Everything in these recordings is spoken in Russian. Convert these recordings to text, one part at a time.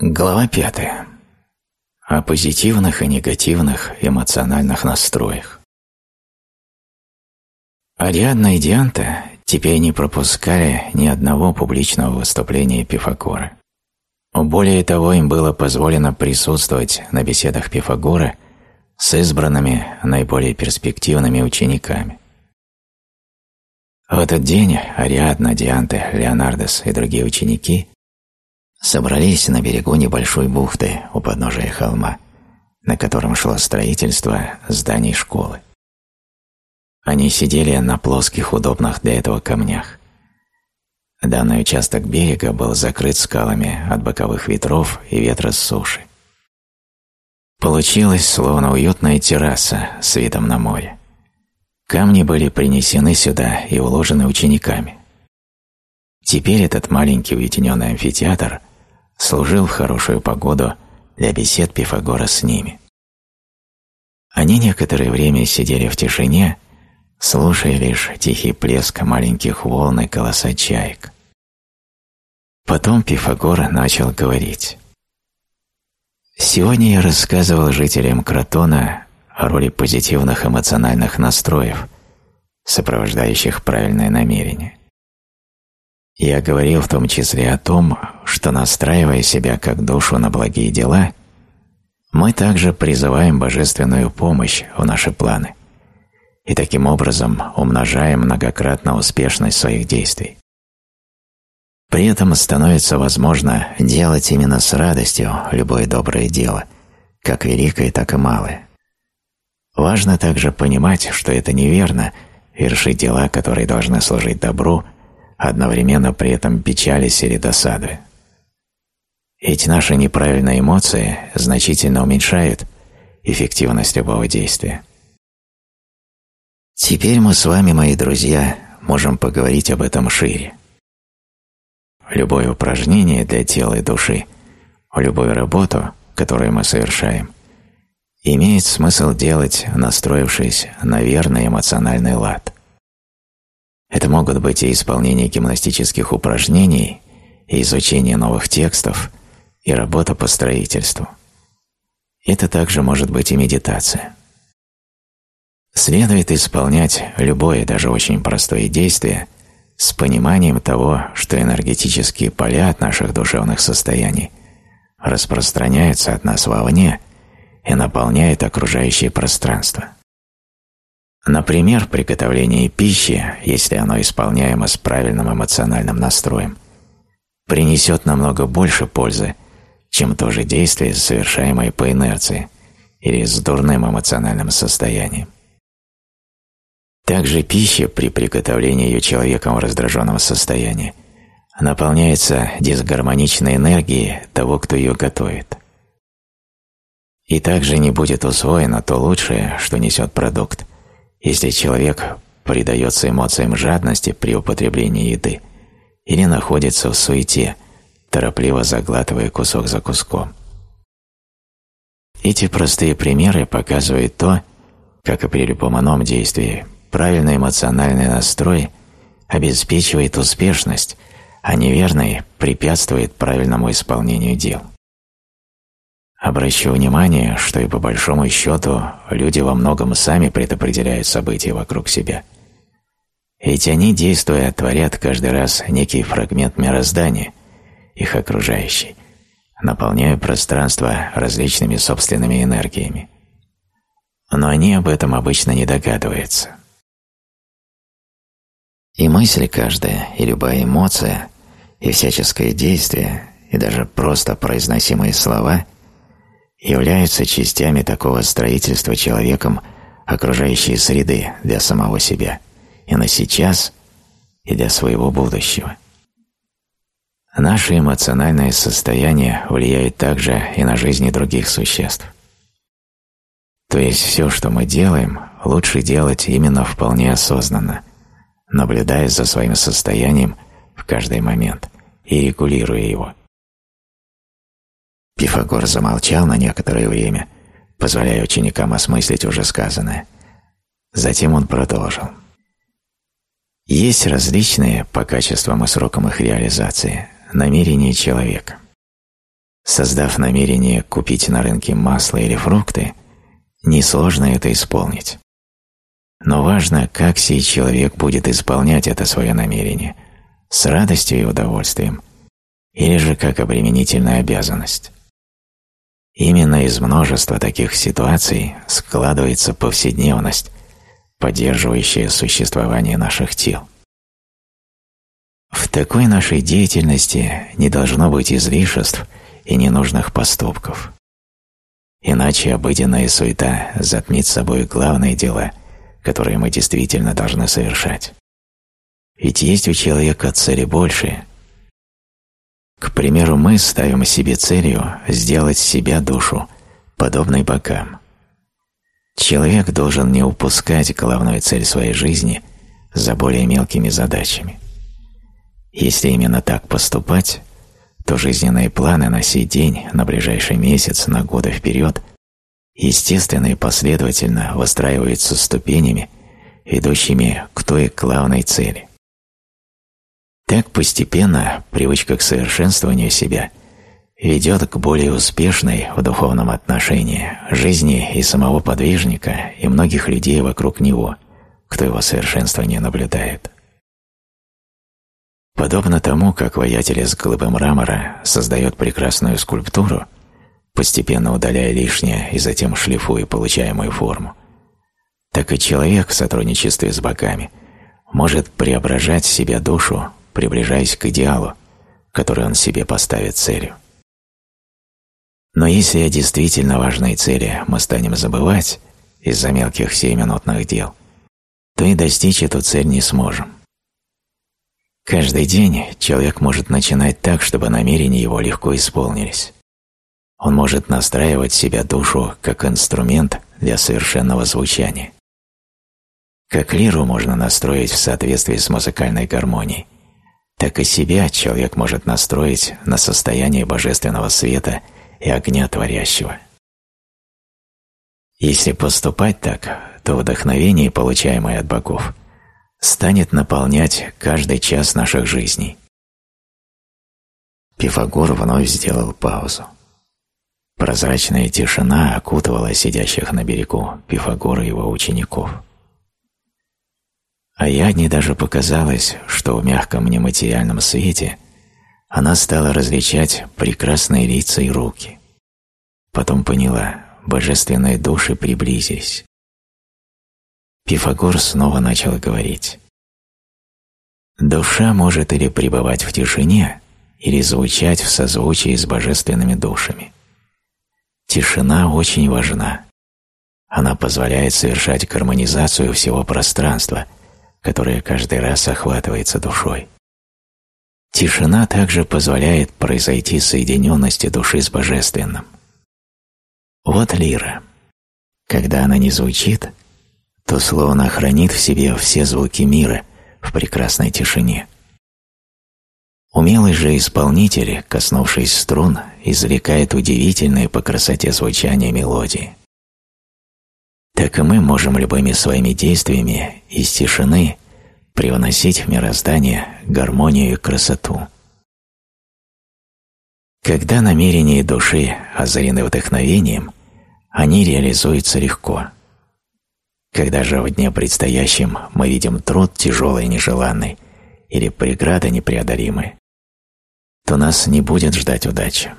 Глава пятая. О позитивных и негативных эмоциональных настроях. Ариадна и Дианта теперь не пропускали ни одного публичного выступления Пифагора. Более того, им было позволено присутствовать на беседах Пифагора с избранными наиболее перспективными учениками. В этот день Ариадна, Дианте, Леонардес и другие ученики собрались на берегу небольшой бухты у подножия холма, на котором шло строительство зданий школы. Они сидели на плоских, удобных для этого камнях. Данный участок берега был закрыт скалами от боковых ветров и ветра с суши. Получилось словно уютная терраса с видом на море. Камни были принесены сюда и уложены учениками. Теперь этот маленький уединенный амфитеатр служил в хорошую погоду для бесед Пифагора с ними. Они некоторое время сидели в тишине, слушая лишь тихий плеск маленьких волн и голоса чаек. Потом Пифагор начал говорить. Сегодня я рассказывал жителям Кротона о роли позитивных эмоциональных настроев, сопровождающих правильное намерение. Я говорил в том числе о том, что настраивая себя как душу на благие дела, мы также призываем божественную помощь в наши планы и таким образом умножаем многократно успешность своих действий. При этом становится возможно делать именно с радостью любое доброе дело, как великое, так и малое. Важно также понимать, что это неверно вершить дела, которые должны служить добру – одновременно при этом печались или досады. Эти наши неправильные эмоции значительно уменьшают эффективность любого действия. Теперь мы с вами, мои друзья, можем поговорить об этом шире. Любое упражнение для тела и души, любую работу, которую мы совершаем, имеет смысл делать, настроившись на верный эмоциональный лад – это могут быть и исполнение гимнастических упражнений, и изучение новых текстов, и работа по строительству. Это также может быть и медитация. Следует исполнять любое, даже очень простое действие с пониманием того, что энергетические поля от наших душевных состояний распространяются от нас вовне и наполняют окружающее пространство. Например, приготовление пищи, если оно исполняемо с правильным эмоциональным настроем, принесет намного больше пользы, чем то же действие, совершаемое по инерции или с дурным эмоциональным состоянием. Также пища при приготовлении ее человеком в раздраженном состоянии наполняется дисгармоничной энергией того, кто ее готовит. И также не будет усвоено то лучшее, что несет продукт, если человек предается эмоциям жадности при употреблении еды или находится в суете, торопливо заглатывая кусок за куском. Эти простые примеры показывают то, как и при любом ином действии, правильный эмоциональный настрой обеспечивает успешность, а неверный препятствует правильному исполнению дел. Обращу внимание, что и по большому счету люди во многом сами предопределяют события вокруг себя. Ведь они, действуя, творят каждый раз некий фрагмент мироздания, их окружающий, наполняя пространство различными собственными энергиями. Но они об этом обычно не догадываются. И мысль каждая, и любая эмоция, и всяческое действие, и даже просто произносимые слова – являются частями такого строительства человеком окружающей среды для самого себя и на сейчас, и для своего будущего. Наше эмоциональное состояние влияет также и на жизни других существ. То есть все, что мы делаем, лучше делать именно вполне осознанно, наблюдая за своим состоянием в каждый момент и регулируя его. Пифагор замолчал на некоторое время, позволяя ученикам осмыслить уже сказанное. Затем он продолжил. Есть различные, по качествам и срокам их реализации, намерения человека. Создав намерение купить на рынке масло или фрукты, несложно это исполнить. Но важно, как сей человек будет исполнять это свое намерение – с радостью и удовольствием, или же как обременительная обязанность. Именно из множества таких ситуаций складывается повседневность, поддерживающая существование наших тел. В такой нашей деятельности не должно быть излишеств и ненужных поступков. Иначе обыденная суета затмит собой главные дела, которые мы действительно должны совершать. Ведь есть у человека цели большие. К примеру, мы ставим себе целью сделать себя душу, подобной богам. Человек должен не упускать главную цель своей жизни за более мелкими задачами. Если именно так поступать, то жизненные планы на сей день, на ближайший месяц, на годы вперед, естественно и последовательно выстраиваются ступенями, ведущими к той главной цели. Так постепенно привычка к совершенствованию себя ведет к более успешной в духовном отношении жизни и самого подвижника, и многих людей вокруг него, кто его совершенствование наблюдает. Подобно тому, как воятель из глыбы мрамора создает прекрасную скульптуру, постепенно удаляя лишнее и затем шлифуя получаемую форму, так и человек в сотрудничестве с богами может преображать себя душу приближаясь к идеалу, который он себе поставит целью. Но если о действительно важной цели мы станем забывать из-за мелких сиюминутных дел, то и достичь эту цель не сможем. Каждый день человек может начинать так, чтобы намерения его легко исполнились. Он может настраивать себя душу как инструмент для совершенного звучания. Как лиру можно настроить в соответствии с музыкальной гармонией – так и себя человек может настроить на состояние божественного света и огня творящего. Если поступать так, то вдохновение, получаемое от богов, станет наполнять каждый час наших жизней. Пифагор вновь сделал паузу. Прозрачная тишина окутывала сидящих на берегу Пифагора и его учеников. А Ядне даже показалось, что в мягком нематериальном свете она стала различать прекрасные лица и руки. Потом поняла, божественные души приблизились. Пифагор снова начал говорить. Душа может или пребывать в тишине, или звучать в созвучии с божественными душами. Тишина очень важна. Она позволяет совершать гармонизацию всего пространства – которая каждый раз охватывается душой. Тишина также позволяет произойти соединенности души с Божественным. Вот лира. Когда она не звучит, то словно хранит в себе все звуки мира в прекрасной тишине. Умелый же исполнитель, коснувшись струн, извлекает удивительные по красоте звучания мелодии так и мы можем любыми своими действиями из тишины привносить в мироздание гармонию и красоту. Когда намерения души озарены вдохновением, они реализуются легко. Когда же в дне предстоящем мы видим труд тяжелый и нежеланный или преграды непреодолимые, то нас не будет ждать удачи.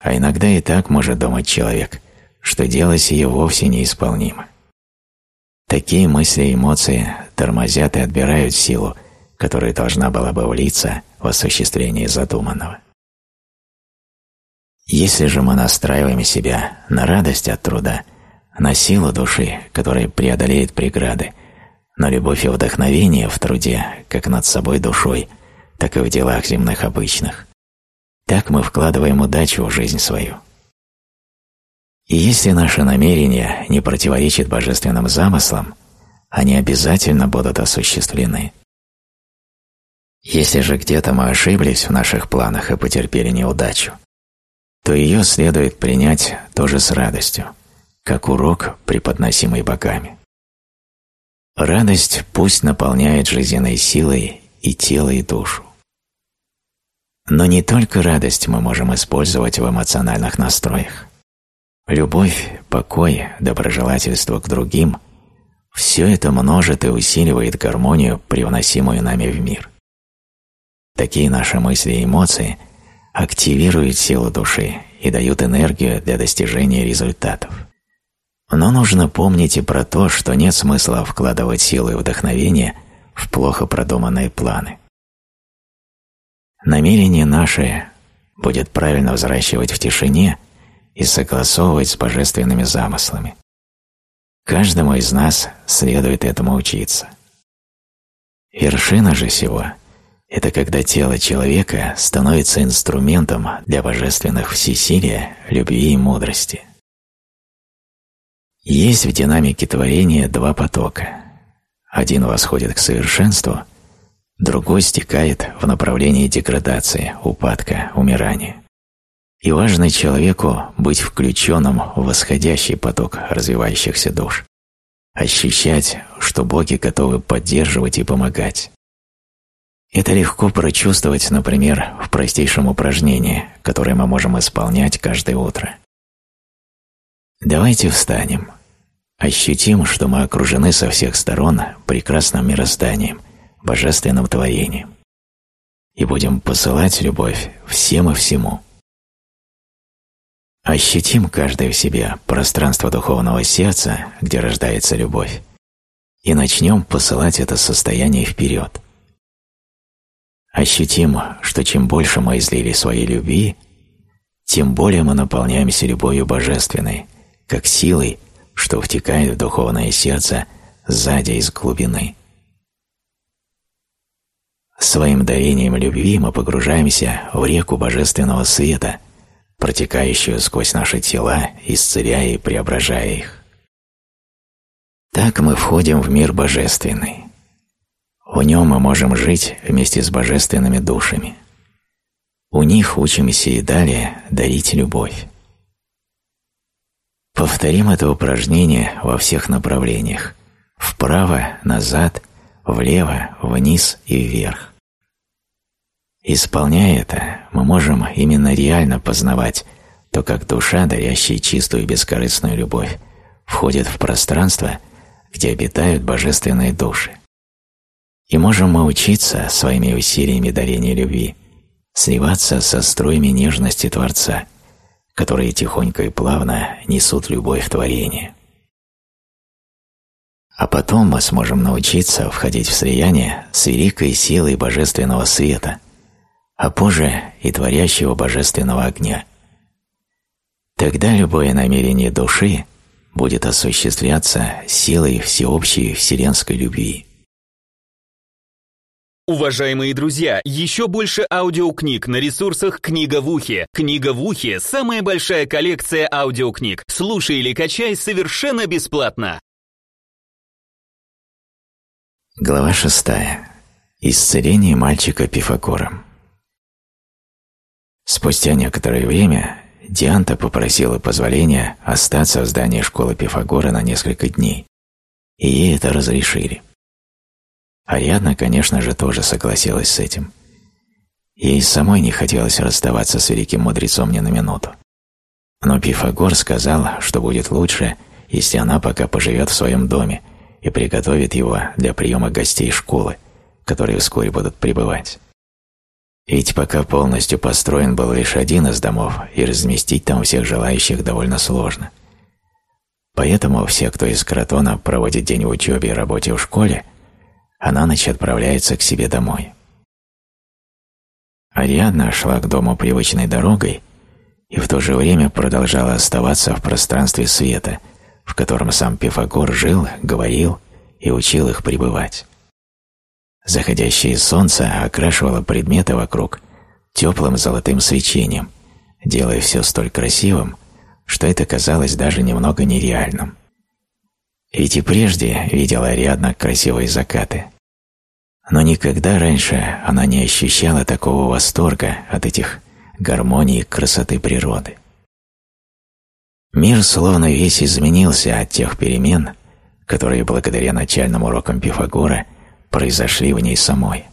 А иногда и так может думать человек, что дело сие вовсе неисполнимо. Такие мысли и эмоции тормозят и отбирают силу, которая должна была бы влиться в осуществление задуманного. Если же мы настраиваем себя на радость от труда, на силу души, которая преодолеет преграды, на любовь и вдохновение в труде, как над собой душой, так и в делах земных обычных, так мы вкладываем удачу в жизнь свою. И если наше намерение не противоречит божественным замыслам, они обязательно будут осуществлены. Если же где-то мы ошиблись в наших планах и потерпели неудачу, то ее следует принять тоже с радостью, как урок, преподносимый богами. Радость пусть наполняет жизненной силой и тело, и душу. Но не только радость мы можем использовать в эмоциональных настроях. Любовь, покой, доброжелательство к другим – все это множит и усиливает гармонию, привносимую нами в мир. Такие наши мысли и эмоции активируют силу души и дают энергию для достижения результатов. Но нужно помнить и про то, что нет смысла вкладывать силы и вдохновение в плохо продуманные планы. Намерение наше будет правильно взращивать в тишине и согласовывать с божественными замыслами. Каждому из нас следует этому учиться. Вершина же всего – это когда тело человека становится инструментом для божественных всесилия, любви и мудрости. Есть в динамике творения два потока. Один восходит к совершенству – другой стекает в направлении деградации, упадка, умирания. И важно человеку быть включенным в восходящий поток развивающихся душ, ощущать, что боги готовы поддерживать и помогать. Это легко прочувствовать, например, в простейшем упражнении, которое мы можем исполнять каждое утро. Давайте встанем. Ощутим, что мы окружены со всех сторон прекрасным мирозданием – божественным творением. И будем посылать любовь всем и всему. Ощутим каждый в себе пространство духовного сердца, где рождается любовь, и начнем посылать это состояние вперед. Ощутим, что чем больше мы излили своей любви, тем более мы наполняемся любовью божественной, как силой, что втекает в духовное сердце сзади из глубины. Своим дарением любви мы погружаемся в реку божественного света, протекающую сквозь наши тела, исцеляя и преображая их. Так мы входим в мир божественный. В нем мы можем жить вместе с божественными душами. У них учимся и далее дарить любовь. Повторим это упражнение во всех направлениях – вправо, назад, влево, вниз и вверх. Исполняя это, мы можем именно реально познавать то, как душа, дарящая чистую бескорыстную любовь, входит в пространство, где обитают божественные души. И можем мы учиться своими усилиями дарения любви сливаться со струями нежности Творца, которые тихонько и плавно несут любовь в творение. А потом мы сможем научиться входить в слияние с великой силой божественного света, а позже и творящего божественного огня. Тогда любое намерение души будет осуществляться силой всеобщей вселенской любви. Уважаемые друзья, еще больше аудиокниг на ресурсах «Книга в ухе». «Книга в ухе» — самая большая коллекция аудиокниг. Слушай или качай совершенно бесплатно. Глава шестая. Исцеление мальчика Пифагором. Спустя некоторое время Дианта попросила позволения остаться в здании школы Пифагора на несколько дней, и ей это разрешили. Ариадна, конечно же, тоже согласилась с этим. Ей самой не хотелось расставаться с великим мудрецом ни на минуту. Но Пифагор сказал, что будет лучше, если она пока поживет в своем доме и приготовит его для приема гостей школы, которые вскоре будут прибывать. Ведь пока полностью построен был лишь один из домов, и разместить там всех желающих довольно сложно. Поэтому все, кто из Кротона проводит день в учебе и работе в школе, а на ночь отправляется к себе домой. Ариадна шла к дому привычной дорогой и в то же время продолжала оставаться в пространстве света, в котором сам Пифагор жил, говорил и учил их пребывать. Заходящее солнце окрашивало предметы вокруг теплым золотым свечением, делая все столь красивым, что это казалось даже немного нереальным. Ведь и прежде видела Ариадна красивые закаты. Но никогда раньше она не ощущала такого восторга от этих гармоний и красоты природы. Мир словно весь изменился от тех перемен, которые благодаря начальным урокам Пифагора произошли в ней самой.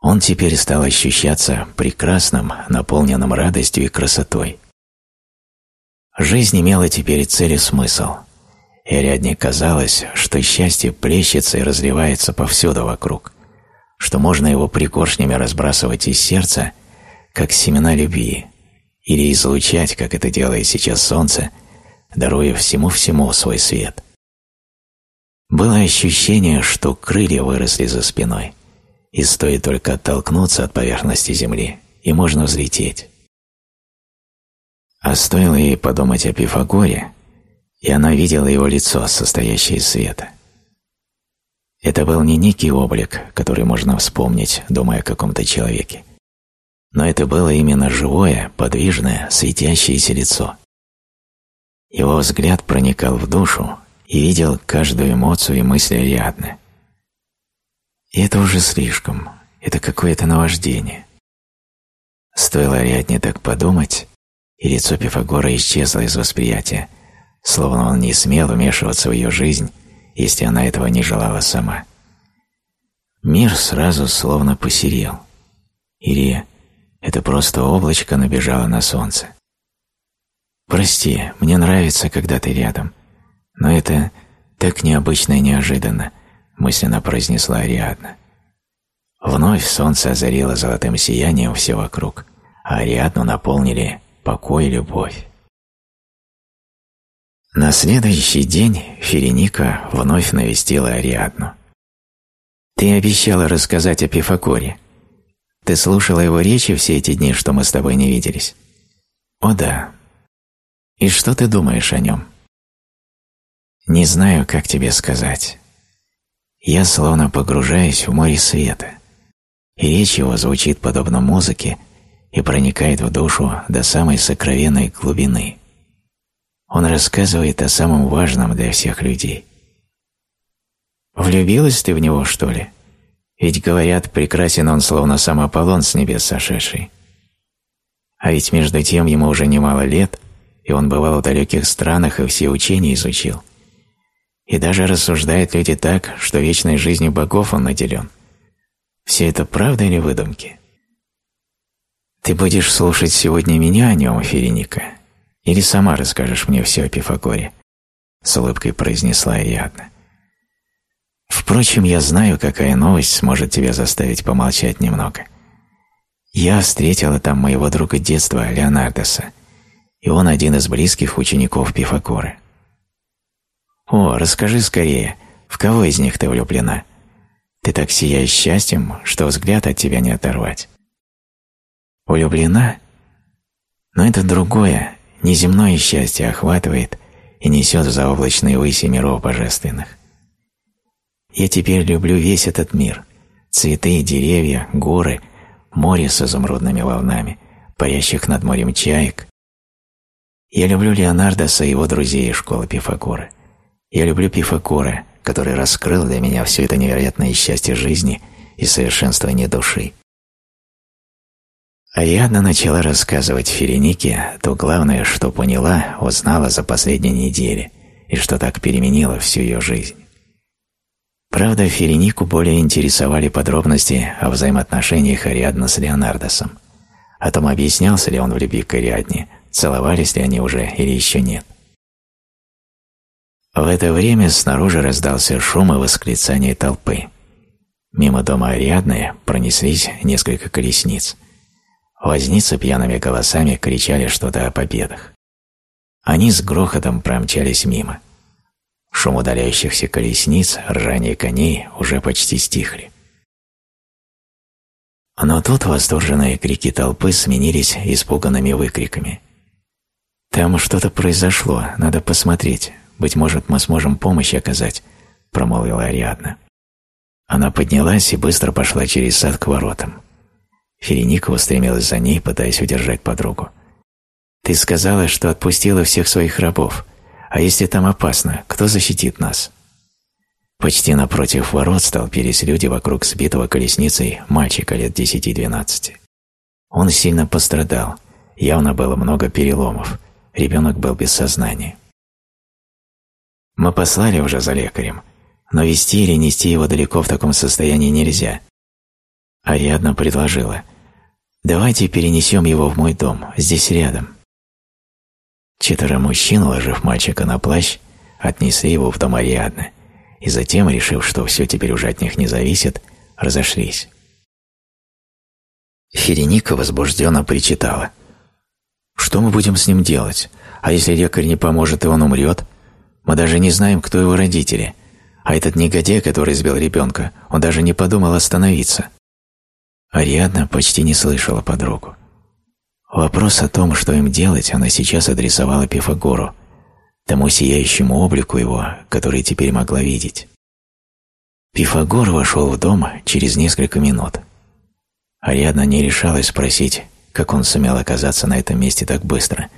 Он теперь стал ощущаться прекрасным, наполненным радостью и красотой. Жизнь имела теперь цель и смысл, и Ариадне казалось, что счастье плещется и разливается повсюду вокруг, что можно его пригоршнями разбрасывать из сердца, как семена любви, или излучать, как это делает сейчас солнце, даруя всему-всему свой свет. Было ощущение, что крылья выросли за спиной, и стоит только оттолкнуться от поверхности земли, и можно взлететь. А стоило ей подумать о Пифагоре, и она видела его лицо, состоящее из света. Это был не некий облик, который можно вспомнить, думая о каком-то человеке, но это было именно живое, подвижное, светящееся лицо. Его взгляд проникал в душу и видел каждую эмоцию и мысль Ариадны. И это уже слишком, это какое-то наваждение. Стоило Ариадне так подумать, и лицо Пифагора исчезло из восприятия, словно он не смел вмешиваться в ее жизнь, если она этого не желала сама. Мир сразу словно посерел. Или это просто облачко набежало на солнце. «Прости, мне нравится, когда ты рядом, но это так необычно и неожиданно», мысленно произнесла Ариадна. Вновь солнце озарило золотым сиянием все вокруг, а Ариадну наполнили покой и любовь. На следующий день Ференика вновь навестила Ариадну. «Ты обещала рассказать о Пифагоре. Ты слушала его речи все эти дни, что мы с тобой не виделись?» «О да. И что ты думаешь о нем?» «Не знаю, как тебе сказать. Я словно погружаюсь в море света, и речь его звучит подобно музыке и проникает в душу до самой сокровенной глубины». Он рассказывает о самом важном для всех людей. Влюбилась ты в него, что ли? Ведь, говорят, прекрасен он, словно сам Аполлон с небес сошедший. А ведь между тем ему уже немало лет, и он бывал в далеких странах и все учения изучил. И даже рассуждают люди так, что вечной жизнью богов он наделен. Все это правда или выдумки? Ты будешь слушать сегодня меня о нем, Ференика, или сама расскажешь мне все о Пифагоре?» С улыбкой произнесла Ариадна. «Впрочем, я знаю, какая новость сможет тебя заставить помолчать немного. Я встретила там моего друга детства, Леонардоса, и он один из близких учеников Пифагора. О, расскажи скорее, в кого из них ты влюблена? Ты так сияешь счастьем, что взгляд от тебя не оторвать. Влюблена? Но это другое, неземное счастье охватывает и несет в заоблачные выси миров божественных. Я теперь люблю весь этот мир – цветы, деревья, горы, море с изумрудными волнами, парящих над морем чаек. Я люблю Леонардоса и его друзей из школы Пифагора. Я люблю Пифагора, который раскрыл для меня все это невероятное счастье жизни и совершенствование души. Ариадна начала рассказывать Ференике то главное, что поняла, узнала за последние недели и что так переменило всю ее жизнь. Правда, Ференику более интересовали подробности о взаимоотношениях Ариадны с Леонардосом, о том, объяснялся ли он в любви к Ариадне, целовались ли они уже или еще нет. В это время снаружи раздался шум и восклицание толпы. Мимо дома Ариадны пронеслись несколько колесниц – Возницы пьяными голосами кричали что-то о победах. Они с грохотом промчались мимо. Шум удаляющихся колесниц, ржание коней уже почти стихли. Но тут восторженные крики толпы сменились испуганными выкриками. «Там что-то произошло, надо посмотреть. Быть может, мы сможем помощь оказать», — промолвила Ариадна. Она поднялась и быстро пошла через сад к воротам. Ференика устремилась за ней, пытаясь удержать подругу. «Ты сказала, что отпустила всех своих рабов. А если там опасно, кто защитит нас?» Почти напротив ворот столпились люди вокруг сбитого колесницей мальчика лет 10-12. Он сильно пострадал, явно было много переломов, ребенок был без сознания. Мы послали уже за лекарем, но вести или нести его далеко в таком состоянии нельзя. Ариадна предложила «Давайте перенесем его в мой дом, здесь рядом». Четверо мужчин, уложив мальчика на плащ, отнесли его в дом Ариадны, и затем, решив, что все теперь уже от них не зависит, разошлись. Ференика возбужденно причитала. «Что мы будем с ним делать? А если лекарь не поможет, и он умрет? Мы даже не знаем, кто его родители. А этот негодяй, который избил ребенка, он даже не подумал остановиться». Ариадна почти не слышала подругу. Вопрос о том, что им делать, она сейчас адресовала Пифагору, тому сияющему облику его, который теперь могла видеть. Пифагор вошел в дом через несколько минут. Ариадна не решалась спросить, как он сумел оказаться на этом месте так быстро.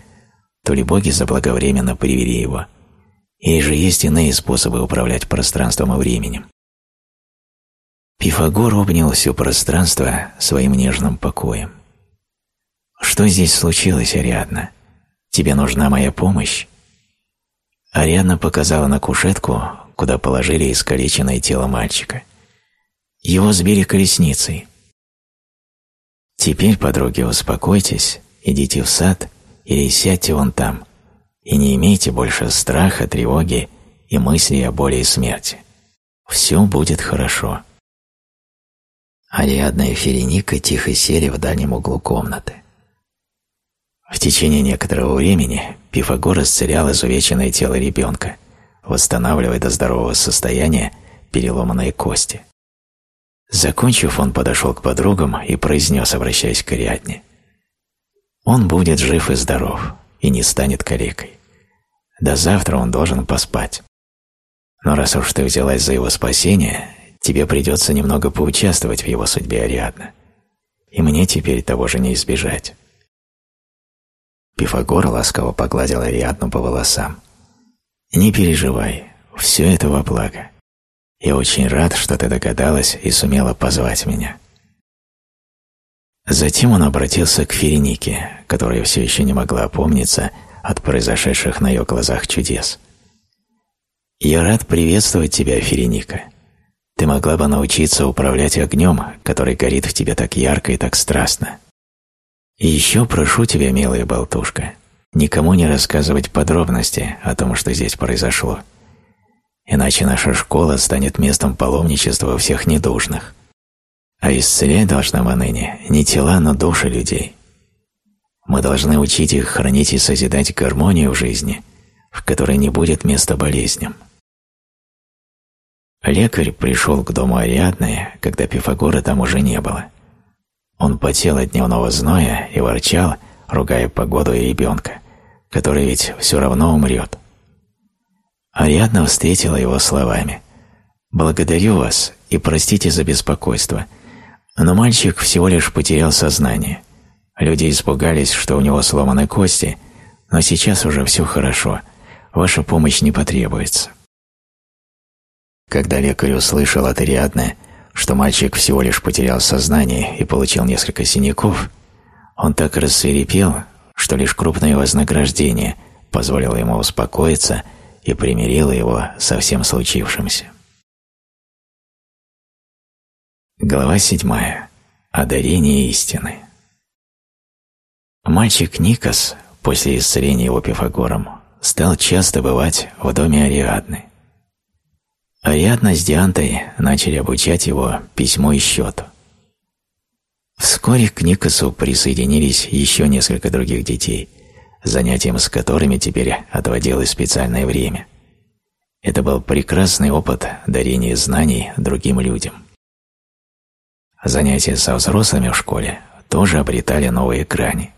То ли боги заблаговременно привели его, или же есть иные способы управлять пространством и временем. Пифагор обнял все пространство своим нежным покоем. «Что здесь случилось, Ариадна? Тебе нужна моя помощь?» Ариадна показала на кушетку, куда положили искалеченное тело мальчика. Его сбили колесницей. Теперь, подруги, успокойтесь, идите в сад или сядьте вон там, и не имейте больше страха, тревоги и мыслей о боли и смерти. Все будет хорошо. Ариадна и Ференика тихо сели в дальнем углу комнаты. В течение некоторого времени Пифагор исцелял изувеченное тело ребенка, восстанавливая до здорового состояния переломанные кости. Закончив, он подошел к подругам и произнес, обращаясь к Ариадне. «Он будет жив и здоров, и не станет калекой. До завтра он должен поспать. Но раз уж ты взялась за его спасение, тебе придется немного поучаствовать в его судьбе Ариадна. И мне теперь того же не избежать». Пифагор ласково погладил Ариадну по волосам. «Не переживай, все это во благо. Я очень рад, что ты догадалась и сумела позвать меня». Затем он обратился к Ференике, которая все еще не могла опомниться от произошедших на ее глазах чудес. «Я рад приветствовать тебя, Ференика. Ты могла бы научиться управлять огнем, который горит в тебе так ярко и так страстно. И еще прошу тебя, милая болтушка, никому не рассказывать подробности о том, что здесь произошло. Иначе наша школа станет местом паломничества всех недужных. А исцелять должна мы ныне не тела, но души людей. Мы должны учить их хранить и созидать гармонию в жизни, в которой не будет места болезням. Лекарь пришел к дому Ариадны, когда Пифагора там уже не было – он потел от дневного зноя и ворчал, ругая погоду и ребенка, который ведь все равно умрет. Ариадна встретила его словами «Благодарю вас и простите за беспокойство, но мальчик всего лишь потерял сознание. Люди испугались, что у него сломаны кости, но сейчас уже все хорошо, ваша помощь не потребуется». Когда лекарь услышал от Ариадны, что мальчик всего лишь потерял сознание и получил несколько синяков, он так рассверепел, что лишь крупное вознаграждение позволило ему успокоиться и примирило его со всем случившимся. Глава седьмая. Одарение истины. Мальчик Никос, после исцеления его Пифагором, стал часто бывать в доме Ариадны. Ариадна с Диантой начали обучать его письму и счету. Вскоре к Никосу присоединились еще несколько других детей, занятием с которыми теперь отводилось специальное время. Это был прекрасный опыт дарения знаний другим людям. Занятия со взрослыми в школе тоже обретали новые грани.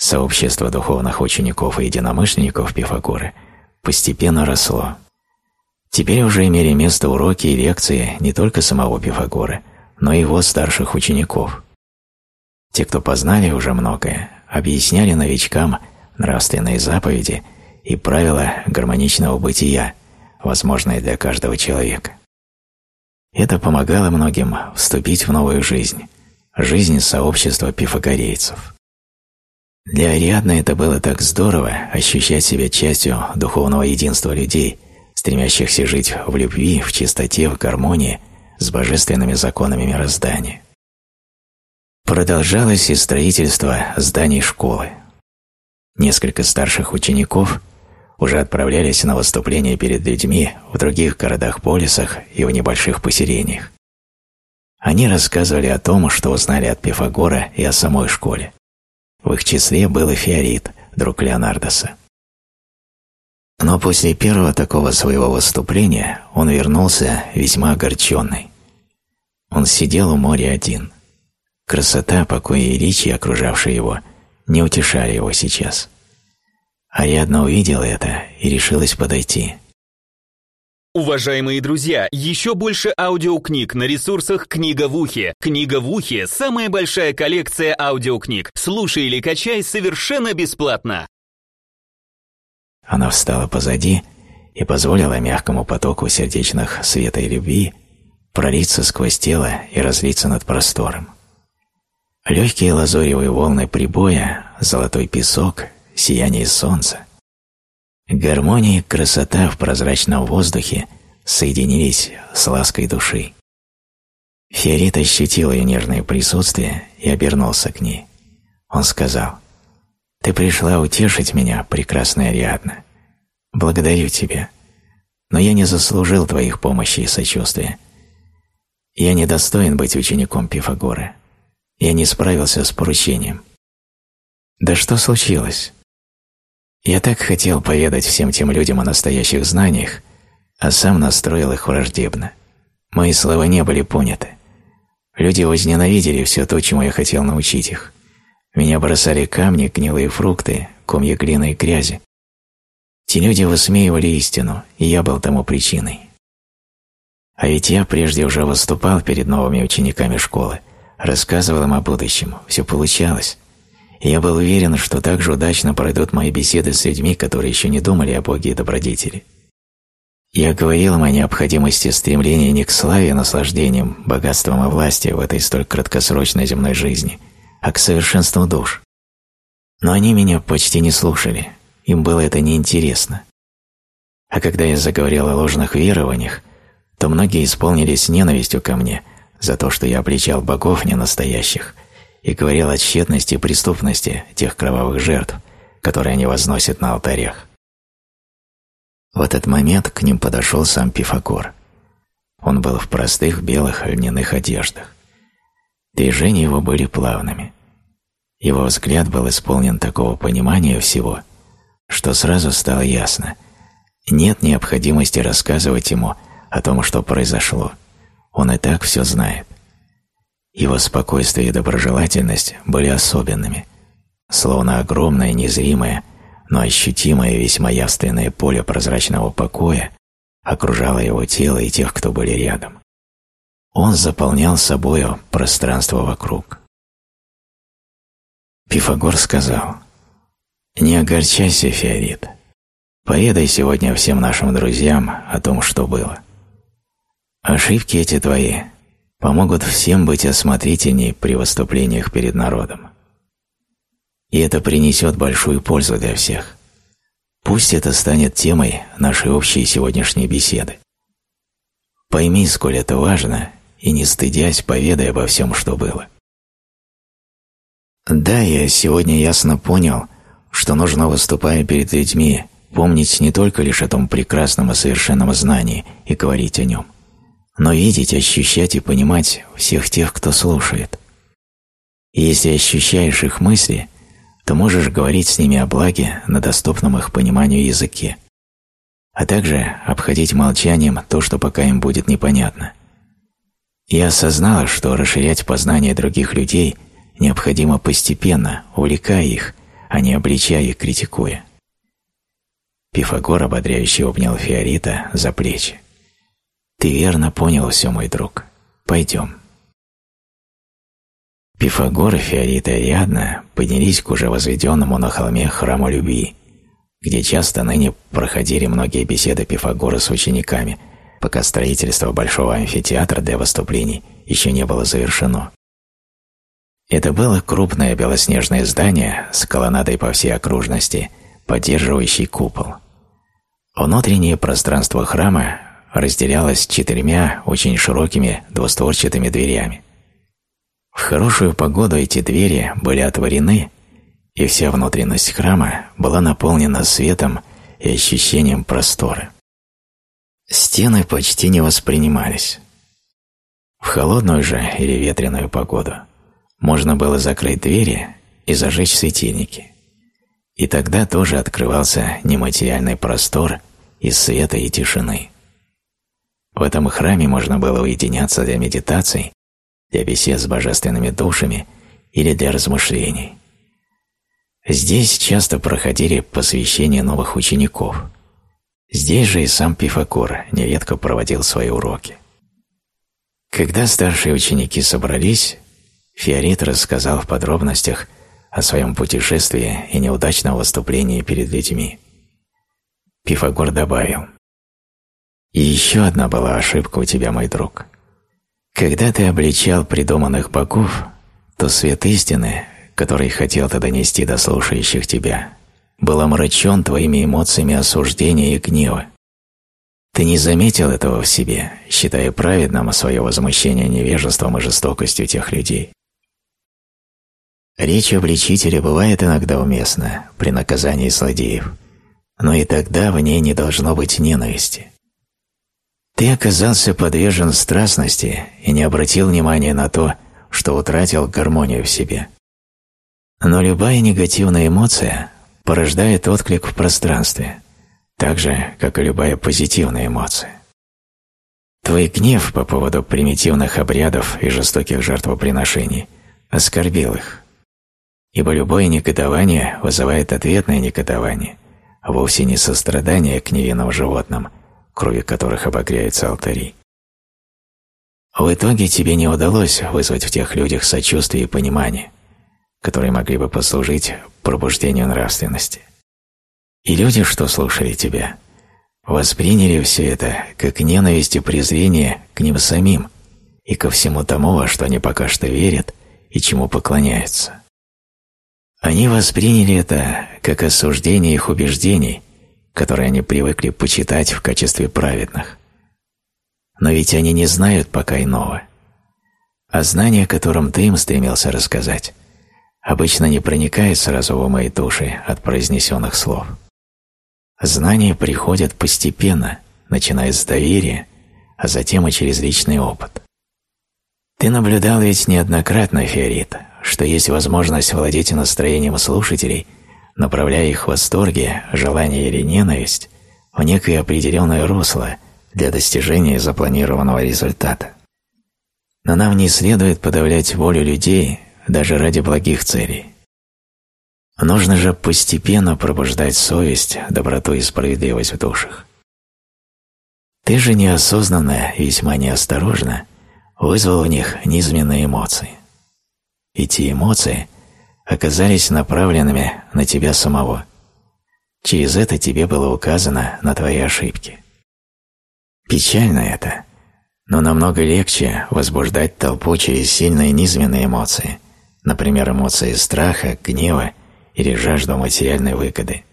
Сообщество духовных учеников и единомышленников Пифагоры постепенно росло. Теперь уже имели место уроки и лекции не только самого Пифагора, но и его старших учеников. Те, кто познали уже многое, объясняли новичкам нравственные заповеди и правила гармоничного бытия, возможные для каждого человека. Это помогало многим вступить в новую жизнь, жизнь сообщества пифагорейцев. Для Ариадны это было так здорово ощущать себя частью духовного единства людей – стремящихся жить в любви, в чистоте, в гармонии с божественными законами мироздания. Продолжалось и строительство зданий школы. Несколько старших учеников уже отправлялись на выступления перед людьми в других городах-полисах и в небольших поселениях. Они рассказывали о том, что узнали от Пифагора и о самой школе. В их числе был и Феорит, друг Леонардоса. Но после первого такого своего выступления он вернулся весьма огорченный. Он сидел у моря один. Красота, покой и речи, окружавшие его, не утешали его сейчас. Ариадна увидела это и решилась подойти. Уважаемые друзья, еще больше аудиокниг на ресурсах «Книга в ухе». «Книга в ухе» — самая большая коллекция аудиокниг. Слушай или качай совершенно бесплатно. Она встала позади и позволила мягкому потоку сердечных света и любви пролиться сквозь тело и разлиться над простором. Легкие лазоревые волны прибоя, золотой песок, сияние солнца. Гармония и красота в прозрачном воздухе соединились с лаской души. Фиорит ощутил ее нежное присутствие и обернулся к ней. Он сказал, «Ты пришла утешить меня, прекрасная Ариадна. Благодарю тебя, но я не заслужил твоих помощи и сочувствия. Я не достоин быть учеником Пифагора. Я не справился с поручением. Да что случилось? Я так хотел поведать всем тем людям о настоящих знаниях, а сам настроил их враждебно. Мои слова не были поняты. Люди возненавидели все то, чему я хотел научить их. Меня бросали камни, гнилые фрукты, комья глины и грязи. Те люди высмеивали истину, и я был тому причиной. А ведь я прежде уже выступал перед новыми учениками школы, рассказывал им о будущем, все получалось я был уверен, что так же удачно пройдут мои беседы с людьми, которые еще не думали о Боге и добродетели. Я говорил им о необходимости стремления не к славе, наслаждениям, богатствам и власти в этой столь краткосрочной земной жизни, а к совершенству душ. Но они меня почти не слушали, им было это неинтересно. А когда я заговорил о ложных верованиях, то многие исполнились ненавистью ко мне за то, что я обличал богов ненастоящих – и говорил о тщетности и преступности тех кровавых жертв, которые они возносят на алтарях. В этот момент к ним подошел сам Пифагор. Он был в простых белых льняных одеждах. Движения его были плавными. Его взгляд был исполнен такого понимания всего, что сразу стало ясно. Нет необходимости рассказывать ему о том, что произошло. Он и так все знает. Его спокойствие и доброжелательность были особенными, словно огромное, незримое, но ощутимое весьма явственное поле прозрачного покоя окружало его тело и тех, кто были рядом. Он заполнял собою пространство вокруг. Пифагор сказал, «Не огорчайся, Феорит. Поведай сегодня всем нашим друзьям о том, что было. Ошибки эти твои помогут всем быть осмотрительней при выступлениях перед народом. И это принесет большую пользу для всех. Пусть это станет темой нашей общей сегодняшней беседы. Пойми, сколь это важно, и не стыдясь, поведай обо всем, что было. Да, я сегодня ясно понял, что нужно, выступая перед людьми, помнить не только лишь о том прекрасном и совершенном знании и говорить о нем – но видеть, ощущать и понимать всех тех, кто слушает. И если ощущаешь их мысли, то можешь говорить с ними о благе на доступном их пониманию языке, а также обходить молчанием то, что пока им будет непонятно. Я осознала, что расширять познание других людей необходимо постепенно, увлекая их, а не обличая и критикуя. Пифагор ободряюще обнял Фиорита за плечи. Ты верно понял все, мой друг. Пойдем. Пифагор и Феорита Ариадна поднялись к уже возведенному на холме храму любви, где часто ныне проходили многие беседы Пифагора с учениками, пока строительство большого амфитеатра для выступлений еще не было завершено. Это было крупное белоснежное здание с колоннадой по всей окружности, поддерживающей купол. Внутреннее пространство храма разделялась четырьмя очень широкими двустворчатыми дверями. В хорошую погоду эти двери были отворены, и вся внутренность храма была наполнена светом и ощущением простора. Стены почти не воспринимались. В холодную же или ветреную погоду можно было закрыть двери и зажечь светильники. И тогда тоже открывался нематериальный простор из света и тишины. В этом храме можно было уединяться для медитаций, для бесед с божественными душами или для размышлений. Здесь часто проходили посвящения новых учеников. Здесь же и сам Пифакор нередко проводил свои уроки. Когда старшие ученики собрались, Фиорит рассказал в подробностях о своем путешествии и неудачном выступлении перед людьми. Пифагор добавил, «И еще одна была ошибка у тебя, мой друг. Когда ты обличал придуманных богов, то свет истины, который хотел ты донести до слушающих тебя, был омрачен твоими эмоциями осуждения и гнева. Ты не заметил этого в себе, считая праведным свое возмущение невежеством и жестокостью тех людей. Речь обличителя бывает иногда уместна при наказании злодеев, но и тогда в ней не должно быть ненависти. Ты оказался подвержен страстности и не обратил внимания на то, что утратил гармонию в себе. Но любая негативная эмоция порождает отклик в пространстве, так же, как и любая позитивная эмоция. Твой гнев по поводу примитивных обрядов и жестоких жертвоприношений оскорбил их, ибо любое негодование вызывает ответное негодование, а вовсе не сострадание к невинным животным, крови которых обогряются алтари. В итоге тебе не удалось вызвать в тех людях сочувствие и понимание, которые могли бы послужить пробуждению нравственности. И люди, что слушали тебя, восприняли все это как ненависть и презрение к ним самим и ко всему тому, во что они пока что верят и чему поклоняются. Они восприняли это как осуждение их убеждений, которые они привыкли почитать в качестве праведных. Но ведь они не знают пока иного. А знание, которым ты им стремился рассказать, обычно не проникает сразу в умы и души от произнесенных слов. Знания приходят постепенно, начиная с доверия, а затем и через личный опыт. Ты наблюдал ведь неоднократно, Фиорит, что есть возможность владеть настроением слушателей, направляя их в восторге, желание или ненависть в некое определенное русло для достижения запланированного результата. Но нам не следует подавлять волю людей даже ради благих целей. Нужно же постепенно пробуждать совесть, доброту и справедливость в душах. Ты же неосознанно и весьма неосторожно вызвал в них низменные эмоции. Эти эмоции оказались направленными на тебя самого. Через это тебе было указано на твои ошибки. Печально это, но намного легче возбуждать толпу через сильные низменные эмоции, например, эмоции страха, гнева или жажду материальной выгоды.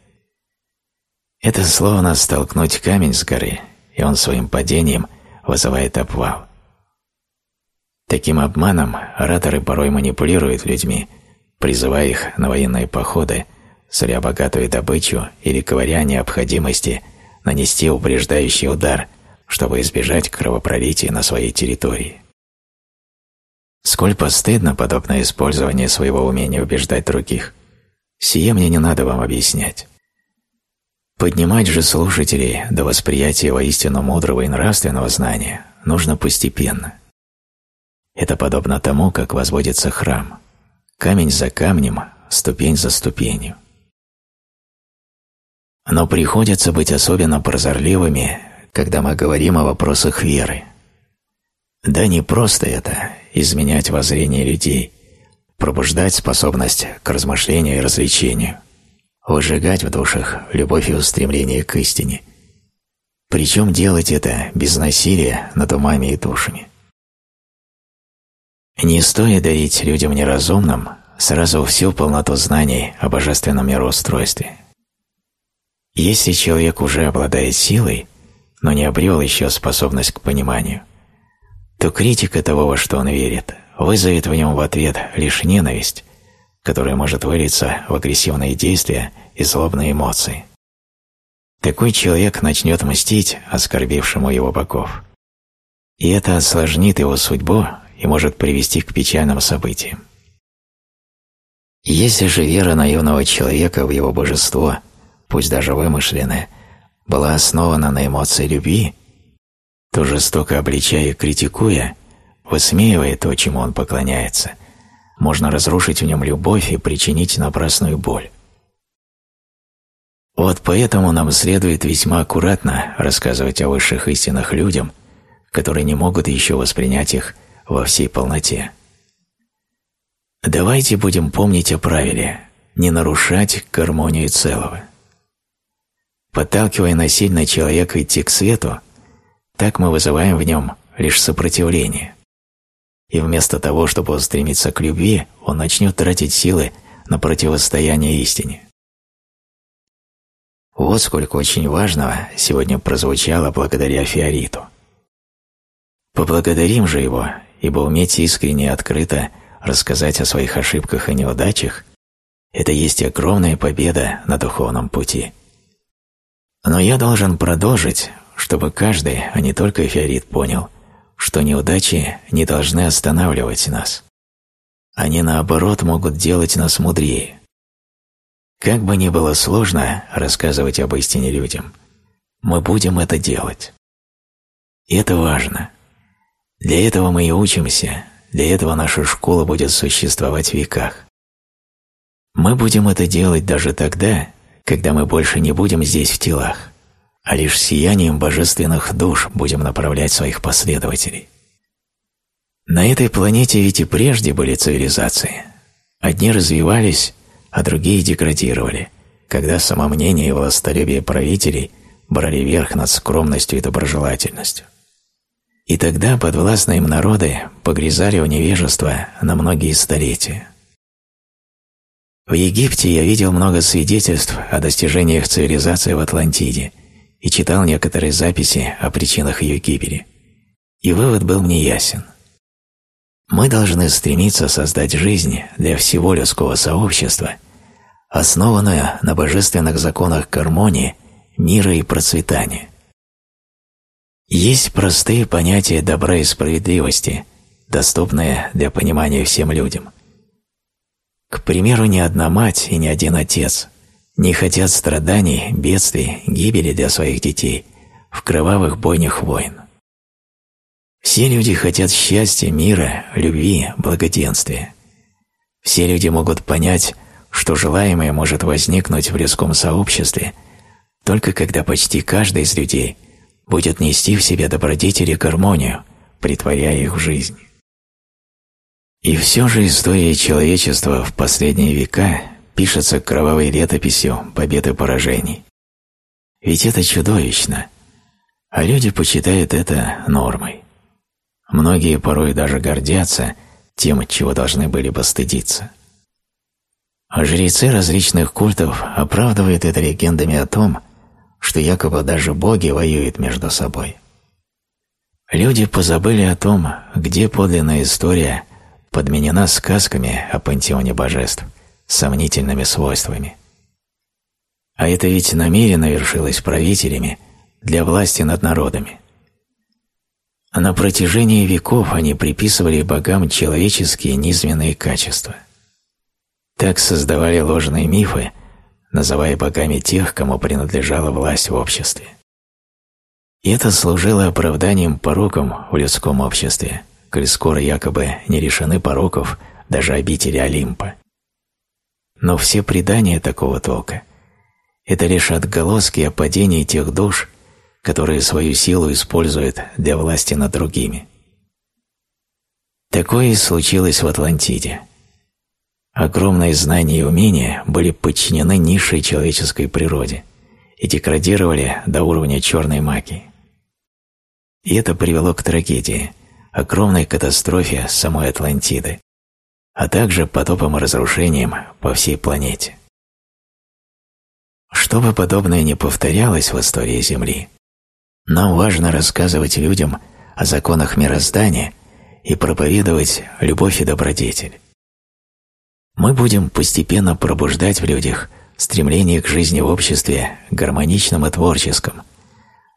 Это словно столкнуть камень с горы, и он своим падением вызывает обвал. Таким обманом ораторы порой манипулируют людьми, призывая их на военные походы, соря богатую добычу или говоря о необходимости нанести упреждающий удар, чтобы избежать кровопролития на своей территории. Сколь постыдно подобное использование своего умения убеждать других – Сие мне не надо вам объяснять. Поднимать же слушателей до восприятия воистину мудрого и нравственного знания нужно постепенно. Это подобно тому, как возводится храм. Камень за камнем, ступень за ступенью. Но приходится быть особенно прозорливыми, когда мы говорим о вопросах веры. Да не просто это – изменять воззрение людей, пробуждать способность к размышлению и развлечению, выжигать в душах любовь и устремление к истине. Причем делать это без насилия над умами и душами. Не стоит дарить людям неразумным сразу всю полноту знаний о божественном мироустройстве. Если человек уже обладает силой, но не обрел еще способность к пониманию, то критика того, во что он верит, вызовет в нем в ответ лишь ненависть, которая может вылиться в агрессивные действия и злобные эмоции. Такой человек начнет мстить оскорбившему его богов. И это осложнит его судьбу и может привести к печальным событиям. Если же вера наивного человека в его божество, пусть даже вымышленная, была основана на эмоции любви, то жестоко обличая и критикуя, высмеивая то, чему он поклоняется, можно разрушить в нем любовь и причинить напрасную боль. Вот поэтому нам следует весьма аккуратно рассказывать о высших истинах людям, которые не могут еще воспринять их во всей полноте. Давайте будем помнить о правиле не нарушать гармонию целого. Подталкивая насильно человека идти к свету, так мы вызываем в нем лишь сопротивление. И вместо того, чтобы устремиться к любви, он начнет тратить силы на противостояние истине. Вот сколько очень важного сегодня прозвучало благодаря Фиориту. Поблагодарим же его, ибо уметь искренне и открыто рассказать о своих ошибках и неудачах – это есть огромная победа на духовном пути. Но я должен продолжить, чтобы каждый, а не только Фиорит, понял, что неудачи не должны останавливать нас. Они, наоборот, могут делать нас мудрее. Как бы ни было сложно рассказывать об истине людям, мы будем это делать. И это важно. Для этого мы и учимся, для этого наша школа будет существовать в веках. Мы будем это делать даже тогда, когда мы больше не будем здесь в телах, а лишь сиянием божественных душ будем направлять своих последователей. На этой планете ведь и прежде были цивилизации. Одни развивались, а другие деградировали, когда самомнение и властолюбие правителей брали верх над скромностью и доброжелательностью. И тогда подвластные им народы погрязали в невежество на многие столетия. В Египте я видел много свидетельств о достижениях цивилизации в Атлантиде и читал некоторые записи о причинах ее гибели. И вывод был мне ясен. Мы должны стремиться создать жизнь для всего людского сообщества – основанная на божественных законах гармонии, мира и процветания. Есть простые понятия добра и справедливости, доступные для понимания всем людям. К примеру, ни одна мать и ни один отец не хотят страданий, бедствий, гибели для своих детей в кровавых бойнях войн. Все люди хотят счастья, мира, любви, благоденствия. Все люди могут понять, что желаемое может возникнуть в людском сообществе только когда почти каждый из людей будет нести в себе добродетели гармонию, притворяя их в жизнь. И все же история человечества в последние века пишется кровавой летописью побед и поражений. Ведь это чудовищно, а люди почитают это нормой. Многие порой даже гордятся тем, чего должны были бы стыдиться. А жрецы различных культов оправдывают это легендами о том, что якобы даже боги воюют между собой. Люди позабыли о том, где подлинная история подменена сказками о пантеоне божеств сомнительными свойствами. А это ведь намеренно вершилось правителями для власти над народами. А на протяжении веков они приписывали богам человеческие низменные качества – так создавали ложные мифы, называя богами тех, кому принадлежала власть в обществе. И это служило оправданием порокам в людском обществе, коль скоро якобы не решены пороков даже обители Олимпа. Но все предания такого толка – это лишь отголоски о падении тех душ, которые свою силу используют для власти над другими. Такое и случилось в Атлантиде – Огромные знания и умения были подчинены низшей человеческой природе и деградировали до уровня черной магии. И это привело к трагедии, огромной катастрофе самой Атлантиды, а также потопам и разрушениям по всей планете. Чтобы подобное не повторялось в истории Земли, нам важно рассказывать людям о законах мироздания и проповедовать любовь и добродетель. Мы будем постепенно пробуждать в людях стремление к жизни в обществе гармоничном и творческом,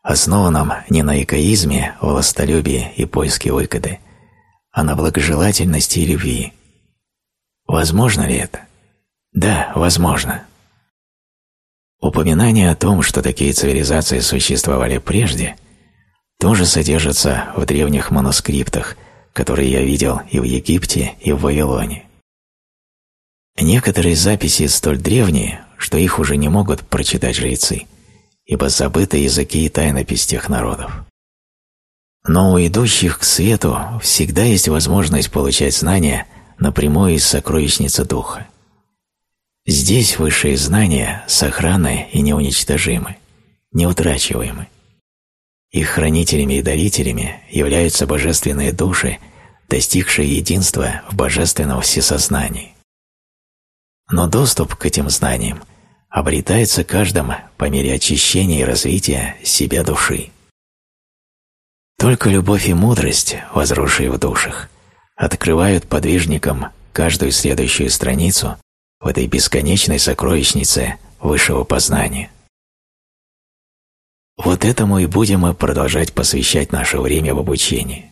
основанном не на эгоизме, властолюбии и поиске выгоды, а на благожелательности и любви. Возможно ли это? Да, возможно. Упоминание о том, что такие цивилизации существовали прежде, тоже содержится в древних манускриптах, которые я видел и в Египте, и в Вавилоне. Некоторые записи столь древние, что их уже не могут прочитать жрецы, ибо забыты языки и тайнопись тех народов. Но у идущих к свету всегда есть возможность получать знания напрямую из сокровищницы Духа. Здесь высшие знания сохранны и неуничтожимы, неутрачиваемы. Их хранителями и дарителями являются божественные души, достигшие единства в божественном всесознании. Но доступ к этим знаниям обретается каждым по мере очищения и развития себя души. Только любовь и мудрость, возросшие в душах, открывают подвижникам каждую следующую страницу в этой бесконечной сокровищнице высшего познания. Вот этому и будем мы продолжать посвящать наше время в обучении.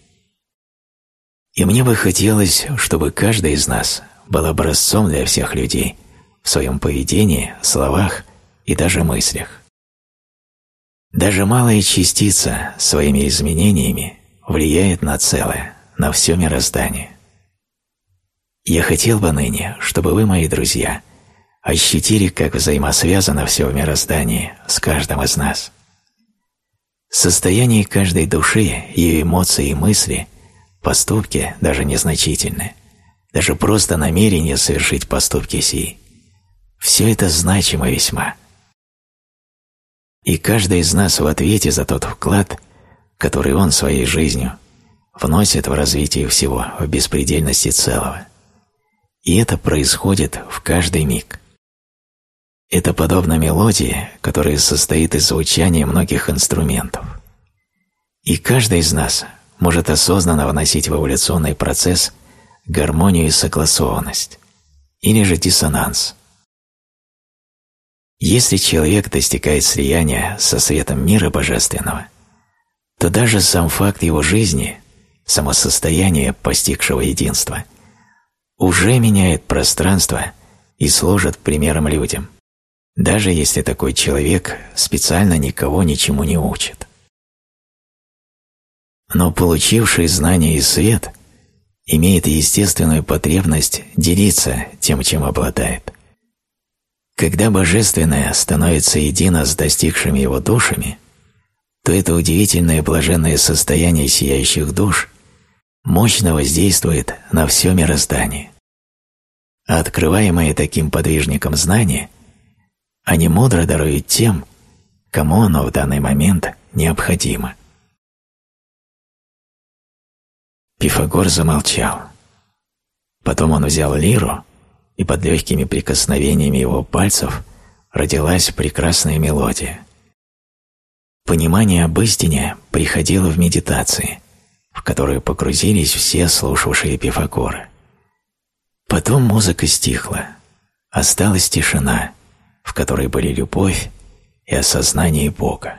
И мне бы хотелось, чтобы каждый из нас был образцом для всех людей в своем поведении, словах и даже мыслях. Даже малая частица своими изменениями влияет на целое, на все мироздание. Я хотел бы ныне, чтобы вы, мои друзья, ощутили, как взаимосвязано все в мироздании с каждым из нас. Состояние каждой души, ее эмоции и мысли, поступки, даже незначительные, даже просто намерение совершить поступки сии – все это значимо весьма. И каждый из нас в ответе за тот вклад, который он своей жизнью вносит в развитие всего, в беспредельности целого – и это происходит в каждый миг. Это подобно мелодии, которая состоит из звучания многих инструментов. И каждый из нас может осознанно вносить в эволюционный процесс гармонию и согласованность, или же диссонанс. Если человек достигает слияния со светом мира божественного, то даже сам факт его жизни, само состояние постигшего единства – уже меняет пространство и служит примером людям, даже если такой человек специально никого ничему не учит. Но получивший знания и свет имеет естественную потребность делиться тем, чем обладает. Когда Божественное становится едино с достигшими его душами, то это удивительное блаженное состояние сияющих душ мощно воздействует на все мироздание. А открываемые таким подвижником знания, они мудро даруют тем, кому оно в данный момент необходимо. Пифагор замолчал. Потом он взял лиру, и под легкими прикосновениями его пальцев родилась прекрасная мелодия. Понимание об истине приходило в медитации – в которую погрузились все слушавшие Пифагора. Потом музыка стихла, осталась тишина, в которой были любовь и осознание Бога.